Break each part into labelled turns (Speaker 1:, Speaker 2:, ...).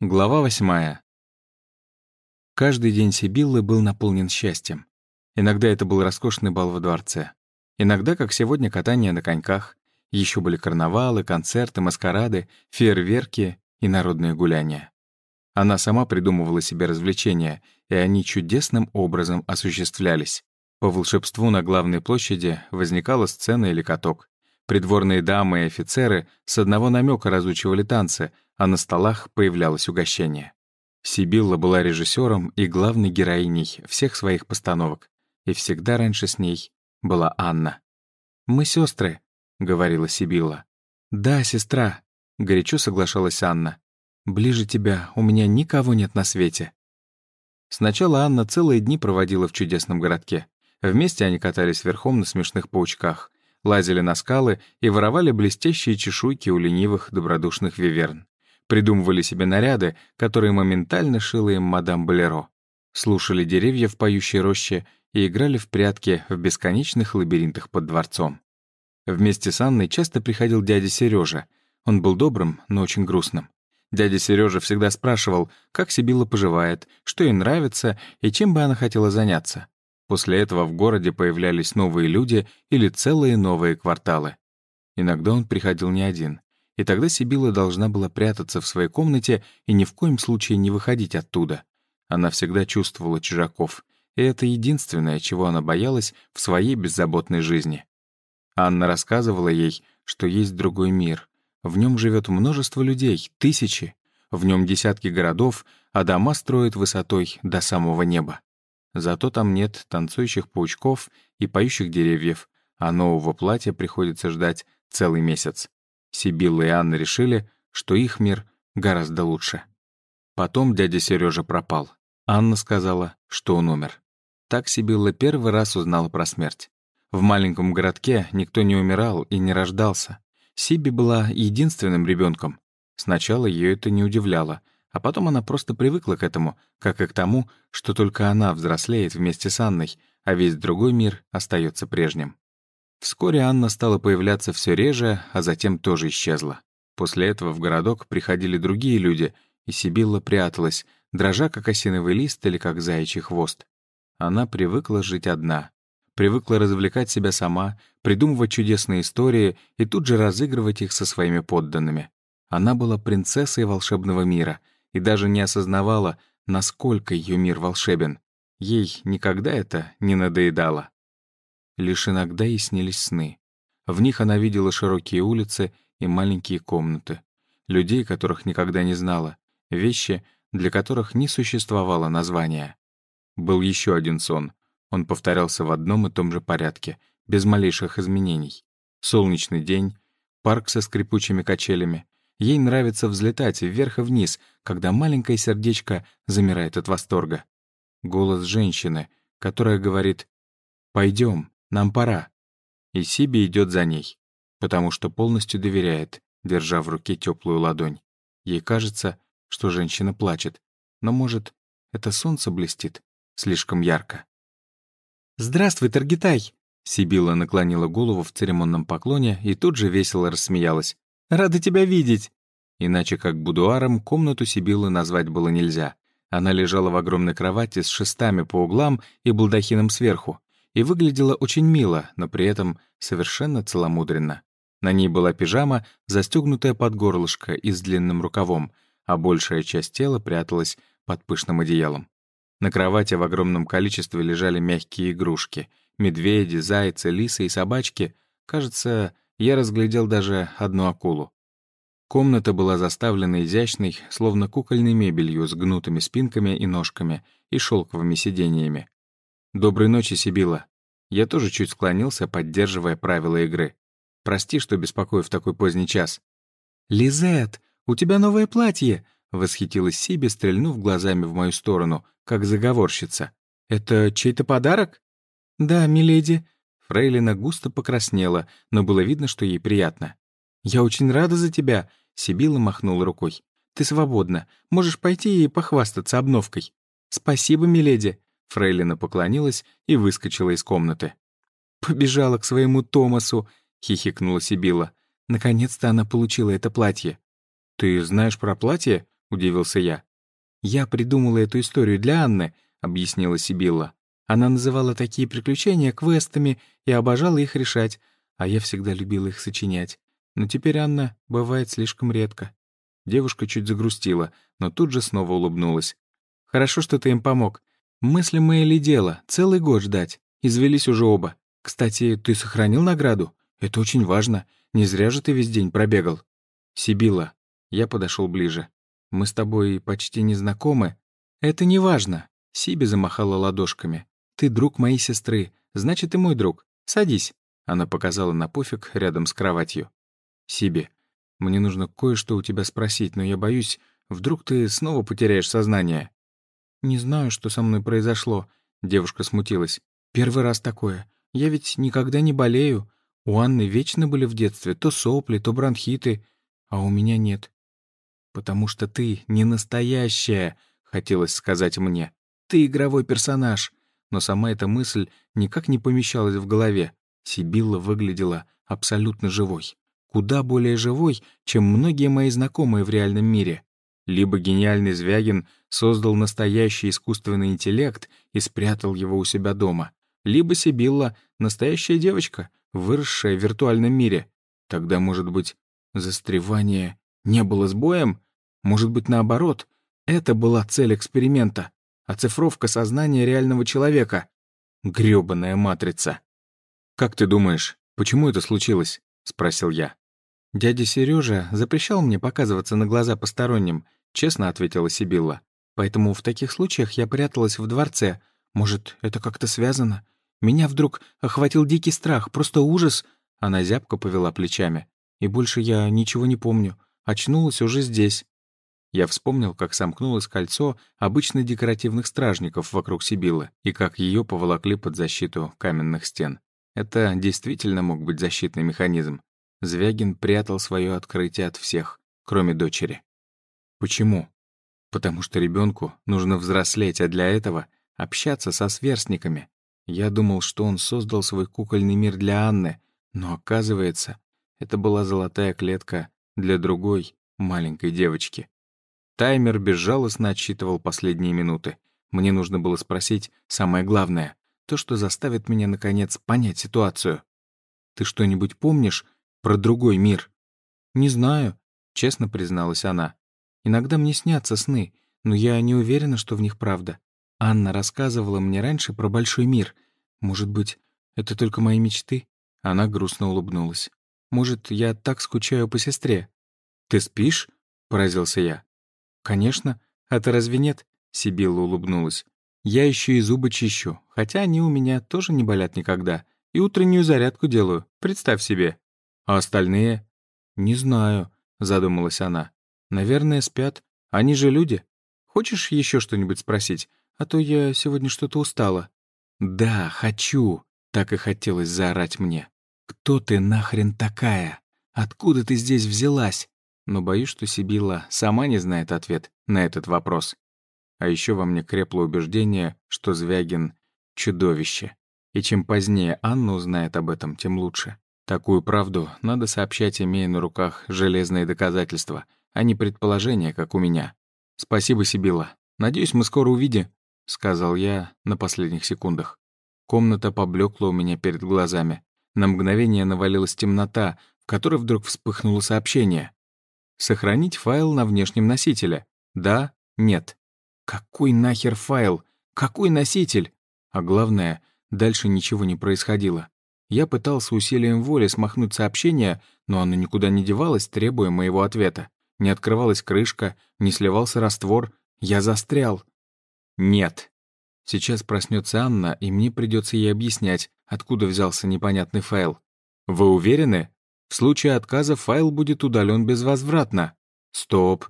Speaker 1: Глава восьмая. Каждый день Сибиллы был наполнен счастьем. Иногда это был роскошный бал во дворце. Иногда, как сегодня, катание на коньках. Еще были карнавалы, концерты, маскарады, фейерверки и народные гуляния. Она сама придумывала себе развлечения, и они чудесным образом осуществлялись. По волшебству на главной площади возникала сцена или каток. Придворные дамы и офицеры с одного намека разучивали танцы, а на столах появлялось угощение. Сибилла была режиссером и главной героиней всех своих постановок, и всегда раньше с ней была Анна. «Мы сестры, говорила Сибилла. «Да, сестра», — горячо соглашалась Анна. «Ближе тебя у меня никого нет на свете». Сначала Анна целые дни проводила в чудесном городке. Вместе они катались верхом на смешных паучках, лазили на скалы и воровали блестящие чешуйки у ленивых добродушных виверн. Придумывали себе наряды, которые моментально шила им мадам Болеро. Слушали деревья в поющей роще и играли в прятки в бесконечных лабиринтах под дворцом. Вместе с Анной часто приходил дядя Сережа. Он был добрым, но очень грустным. Дядя Сережа всегда спрашивал, как Сибила поживает, что ей нравится и чем бы она хотела заняться. После этого в городе появлялись новые люди или целые новые кварталы. Иногда он приходил не один. И тогда Сибила должна была прятаться в своей комнате и ни в коем случае не выходить оттуда. Она всегда чувствовала чужаков, и это единственное, чего она боялась в своей беззаботной жизни. Анна рассказывала ей, что есть другой мир. В нем живет множество людей, тысячи. В нем десятки городов, а дома строят высотой до самого неба. Зато там нет танцующих паучков и поющих деревьев, а нового платья приходится ждать целый месяц. Сибилла и Анна решили, что их мир гораздо лучше. Потом дядя Сережа пропал. Анна сказала, что он умер. Так Сибилла первый раз узнала про смерть. В маленьком городке никто не умирал и не рождался. Сиби была единственным ребенком. Сначала ее это не удивляло — а потом она просто привыкла к этому, как и к тому, что только она взрослеет вместе с Анной, а весь другой мир остается прежним. Вскоре Анна стала появляться все реже, а затем тоже исчезла. После этого в городок приходили другие люди, и Сибилла пряталась, дрожа как осиновый лист или как заячий хвост. Она привыкла жить одна. Привыкла развлекать себя сама, придумывать чудесные истории и тут же разыгрывать их со своими подданными. Она была принцессой волшебного мира — и даже не осознавала, насколько ее мир волшебен. Ей никогда это не надоедало. Лишь иногда ей снились сны. В них она видела широкие улицы и маленькие комнаты, людей, которых никогда не знала, вещи, для которых не существовало названия. Был еще один сон. Он повторялся в одном и том же порядке, без малейших изменений. Солнечный день, парк со скрипучими качелями, Ей нравится взлетать вверх и вниз, когда маленькое сердечко замирает от восторга. Голос женщины, которая говорит «Пойдем, нам пора». И Сиби идет за ней, потому что полностью доверяет, держа в руке теплую ладонь. Ей кажется, что женщина плачет, но, может, это солнце блестит слишком ярко. «Здравствуй, Таргитай!» Сибила наклонила голову в церемонном поклоне и тут же весело рассмеялась. Рада тебя видеть!» Иначе как будуаром комнату Сибилы назвать было нельзя. Она лежала в огромной кровати с шестами по углам и балдахином сверху, и выглядела очень мило, но при этом совершенно целомудренно. На ней была пижама, застегнутая под горлышко и с длинным рукавом, а большая часть тела пряталась под пышным одеялом. На кровати в огромном количестве лежали мягкие игрушки — медведи, зайцы, лисы и собачки. Кажется, я разглядел даже одну акулу. Комната была заставлена изящной, словно кукольной мебелью с гнутыми спинками и ножками и шелковыми сидениями. «Доброй ночи, Сибила». Я тоже чуть склонился, поддерживая правила игры. «Прости, что беспокою в такой поздний час». «Лизет, у тебя новое платье!» — восхитилась Сиби, стрельнув глазами в мою сторону, как заговорщица. «Это чей-то подарок?» «Да, миледи», Фрейлина густо покраснела, но было видно, что ей приятно. «Я очень рада за тебя», — Сибила махнула рукой. «Ты свободна. Можешь пойти и похвастаться обновкой». «Спасибо, миледи», — Фрейлина поклонилась и выскочила из комнаты. «Побежала к своему Томасу», — хихикнула Сибила. Наконец-то она получила это платье. «Ты знаешь про платье?» — удивился я. «Я придумала эту историю для Анны», — объяснила Сибилла. Она называла такие приключения квестами и обожала их решать, а я всегда любила их сочинять. Но теперь Анна бывает слишком редко. Девушка чуть загрустила, но тут же снова улыбнулась. «Хорошо, что ты им помог. Мысли мои ли дело? Целый год ждать. Извелись уже оба. Кстати, ты сохранил награду? Это очень важно. Не зря же ты весь день пробегал». «Сибила». Я подошел ближе. «Мы с тобой почти не знакомы». «Это не важно». Сиби замахала ладошками. «Ты друг моей сестры, значит, и мой друг. Садись». Она показала на пуфик рядом с кроватью. «Сиби, мне нужно кое-что у тебя спросить, но я боюсь, вдруг ты снова потеряешь сознание». «Не знаю, что со мной произошло», — девушка смутилась. «Первый раз такое. Я ведь никогда не болею. У Анны вечно были в детстве то сопли, то бронхиты, а у меня нет». «Потому что ты не настоящая», — хотелось сказать мне. «Ты игровой персонаж но сама эта мысль никак не помещалась в голове. Сибилла выглядела абсолютно живой. Куда более живой, чем многие мои знакомые в реальном мире. Либо гениальный Звягин создал настоящий искусственный интеллект и спрятал его у себя дома, либо Сибилла — настоящая девочка, выросшая в виртуальном мире. Тогда, может быть, застревание не было сбоем? Может быть, наоборот, это была цель эксперимента оцифровка сознания реального человека. Грёбаная матрица. «Как ты думаешь, почему это случилось?» — спросил я. «Дядя Сережа запрещал мне показываться на глаза посторонним», — честно ответила Сибилла. «Поэтому в таких случаях я пряталась в дворце. Может, это как-то связано? Меня вдруг охватил дикий страх, просто ужас». Она зябко повела плечами. «И больше я ничего не помню. Очнулась уже здесь». Я вспомнил, как сомкнулось кольцо обычно декоративных стражников вокруг Сибилы и как ее поволокли под защиту каменных стен. Это действительно мог быть защитный механизм. Звягин прятал свое открытие от всех, кроме дочери. Почему? Потому что ребенку нужно взрослеть, а для этого — общаться со сверстниками. Я думал, что он создал свой кукольный мир для Анны, но оказывается, это была золотая клетка для другой маленькой девочки. Таймер безжалостно отсчитывал последние минуты. Мне нужно было спросить самое главное, то, что заставит меня, наконец, понять ситуацию. «Ты что-нибудь помнишь про другой мир?» «Не знаю», — честно призналась она. «Иногда мне снятся сны, но я не уверена, что в них правда. Анна рассказывала мне раньше про большой мир. Может быть, это только мои мечты?» Она грустно улыбнулась. «Может, я так скучаю по сестре?» «Ты спишь?» — поразился я. «Конечно. А ты разве нет?» — Сибилла улыбнулась. «Я еще и зубы чищу, хотя они у меня тоже не болят никогда. И утреннюю зарядку делаю, представь себе. А остальные?» «Не знаю», — задумалась она. «Наверное, спят. Они же люди. Хочешь еще что-нибудь спросить? А то я сегодня что-то устала». «Да, хочу», — так и хотелось заорать мне. «Кто ты нахрен такая? Откуда ты здесь взялась? Но боюсь, что Сибилла сама не знает ответ на этот вопрос. А еще во мне крепло убеждение, что Звягин — чудовище. И чем позднее Анна узнает об этом, тем лучше. Такую правду надо сообщать, имея на руках железные доказательства, а не предположения, как у меня. «Спасибо, Сибилла. Надеюсь, мы скоро увидим», — сказал я на последних секундах. Комната поблекла у меня перед глазами. На мгновение навалилась темнота, в которой вдруг вспыхнуло сообщение. Сохранить файл на внешнем носителе. Да, нет. Какой нахер файл? Какой носитель? А главное, дальше ничего не происходило. Я пытался усилием воли смахнуть сообщение, но оно никуда не девалось, требуя моего ответа. Не открывалась крышка, не сливался раствор. Я застрял. Нет. Сейчас проснется Анна, и мне придется ей объяснять, откуда взялся непонятный файл. Вы уверены? В случае отказа файл будет удален безвозвратно. Стоп.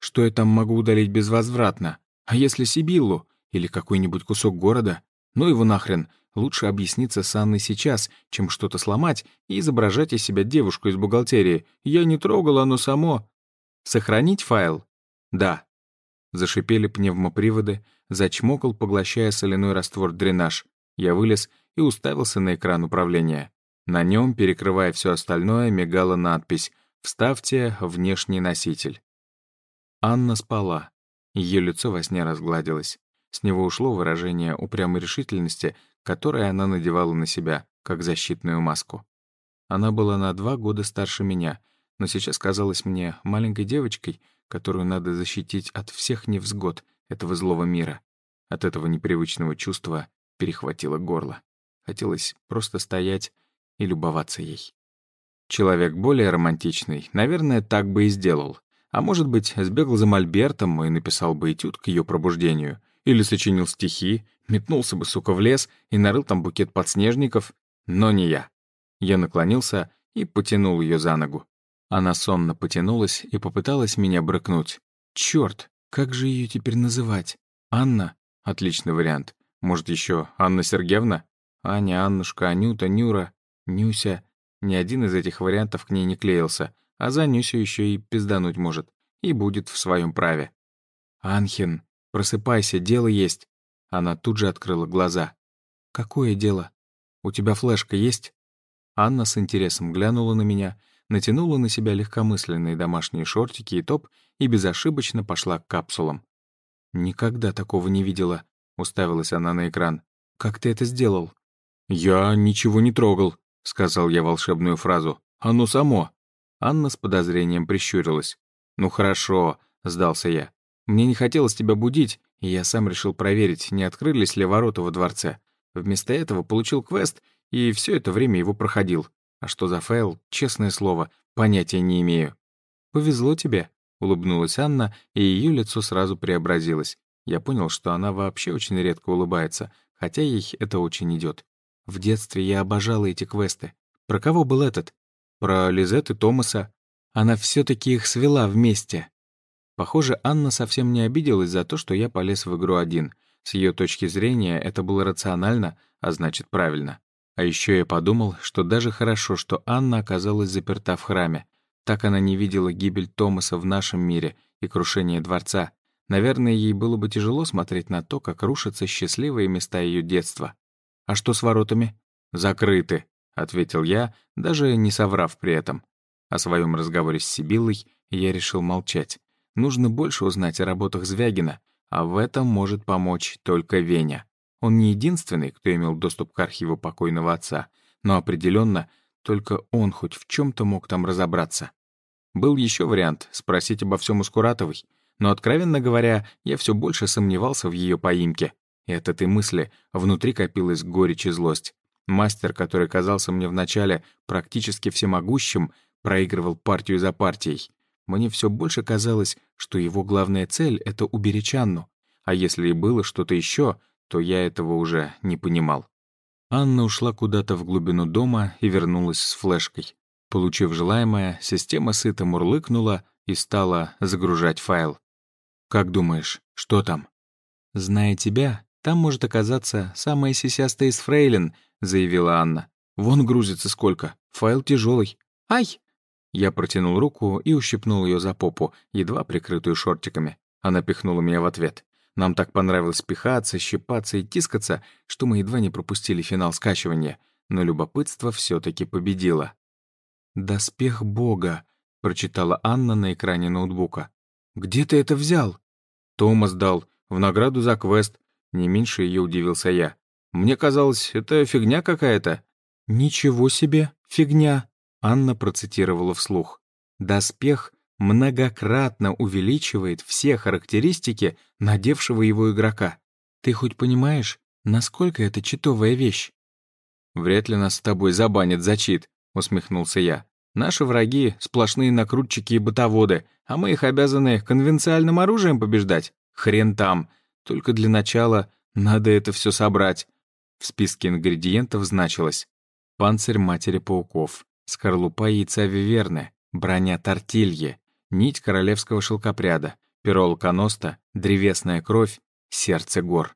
Speaker 1: Что я там могу удалить безвозвратно? А если Сибиллу? Или какой-нибудь кусок города? Ну его нахрен. Лучше объясниться с Анной сейчас, чем что-то сломать и изображать из себя девушку из бухгалтерии. Я не трогал, оно само. Сохранить файл? Да. Зашипели пневмоприводы, зачмокал, поглощая соляной раствор дренаж. Я вылез и уставился на экран управления. На нем, перекрывая все остальное, мигала надпись «Вставьте внешний носитель». Анна спала. Ее лицо во сне разгладилось. С него ушло выражение упрямой решительности, которое она надевала на себя, как защитную маску. Она была на два года старше меня, но сейчас казалась мне маленькой девочкой, которую надо защитить от всех невзгод этого злого мира. От этого непривычного чувства перехватило горло. Хотелось просто стоять и любоваться ей. Человек более романтичный, наверное, так бы и сделал. А может быть, сбегал за Мольбертом и написал бы этюд к ее пробуждению. Или сочинил стихи, метнулся бы, сука, в лес и нарыл там букет подснежников. Но не я. Я наклонился и потянул ее за ногу. Она сонно потянулась и попыталась меня брыкнуть. Черт, как же ее теперь называть? Анна? Отличный вариант. Может, еще Анна Сергеевна? Аня, Аннушка, Анюта, Нюра, Нюся. Ни один из этих вариантов к ней не клеился, а за Нюсю еще и пиздануть может. И будет в своем праве. «Анхин, просыпайся, дело есть». Она тут же открыла глаза. «Какое дело? У тебя флешка есть?» Анна с интересом глянула на меня, натянула на себя легкомысленные домашние шортики и топ и безошибочно пошла к капсулам. «Никогда такого не видела», — уставилась она на экран. «Как ты это сделал?» «Я ничего не трогал», — сказал я волшебную фразу. «Оно само». Анна с подозрением прищурилась. «Ну хорошо», — сдался я. «Мне не хотелось тебя будить, и я сам решил проверить, не открылись ли ворота во дворце. Вместо этого получил квест, и все это время его проходил. А что за файл, честное слово, понятия не имею». «Повезло тебе», — улыбнулась Анна, и ее лицо сразу преобразилось. Я понял, что она вообще очень редко улыбается, хотя ей это очень идет. В детстве я обожала эти квесты. Про кого был этот? Про Лизет и Томаса. Она все таки их свела вместе. Похоже, Анна совсем не обиделась за то, что я полез в игру один. С ее точки зрения это было рационально, а значит правильно. А еще я подумал, что даже хорошо, что Анна оказалась заперта в храме. Так она не видела гибель Томаса в нашем мире и крушение дворца. Наверное, ей было бы тяжело смотреть на то, как рушатся счастливые места ее детства. «А что с воротами?» «Закрыты», — ответил я, даже не соврав при этом. О своем разговоре с Сибиллой я решил молчать. Нужно больше узнать о работах Звягина, а в этом может помочь только Веня. Он не единственный, кто имел доступ к архиву покойного отца, но определенно только он хоть в чем то мог там разобраться. Был еще вариант — спросить обо всем у Скуратовой, но, откровенно говоря, я все больше сомневался в ее поимке. И от этой мысли внутри копилась горечь и злость. Мастер, который казался мне вначале практически всемогущим, проигрывал партию за партией. Мне все больше казалось, что его главная цель — это уберечь Анну. А если и было что-то еще, то я этого уже не понимал. Анна ушла куда-то в глубину дома и вернулась с флешкой. Получив желаемое, система сыто мурлыкнула и стала загружать файл. «Как думаешь, что там?» «Зная тебя, там может оказаться самая сисястая из фрейлин», — заявила Анна. «Вон грузится сколько. Файл тяжелый. Ай!» Я протянул руку и ущипнул ее за попу, едва прикрытую шортиками. Она пихнула меня в ответ. Нам так понравилось пихаться, щипаться и тискаться, что мы едва не пропустили финал скачивания, но любопытство все таки победило. «Доспех Бога», — прочитала Анна на экране ноутбука. «Где ты это взял?» «Томас дал, в награду за квест», — не меньше ее удивился я. «Мне казалось, это фигня какая-то». «Ничего себе, фигня», — Анна процитировала вслух. «Доспех многократно увеличивает все характеристики надевшего его игрока. Ты хоть понимаешь, насколько это читовая вещь?» «Вряд ли нас с тобой забанят за чит», — усмехнулся я. «Наши враги — сплошные накрутчики и ботоводы, а мы их обязаны конвенциальным оружием побеждать. Хрен там. Только для начала надо это все собрать». В списке ингредиентов значилось «Панцирь матери пауков», «Скорлупа яйца виверны», «Броня тортильи», нить королевского шелкопряда, перо лаконоста, древесная кровь, сердце гор.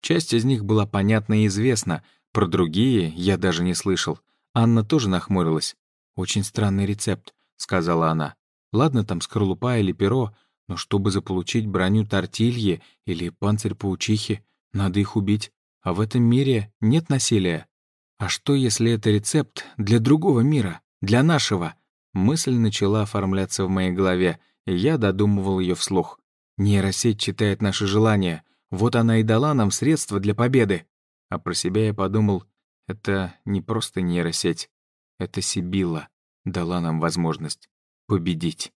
Speaker 1: Часть из них была понятна и известна, про другие я даже не слышал. Анна тоже нахмурилась. «Очень странный рецепт», — сказала она. «Ладно там скорлупа или перо, но чтобы заполучить броню тортильи или панцирь паучихи, надо их убить. А в этом мире нет насилия. А что, если это рецепт для другого мира, для нашего? Мысль начала оформляться в моей голове, и я додумывал ее вслух. Нейросеть читает наши желания. Вот она и дала нам средства для победы. А про себя я подумал, это не просто нейросеть. Это Сибилла дала нам возможность победить.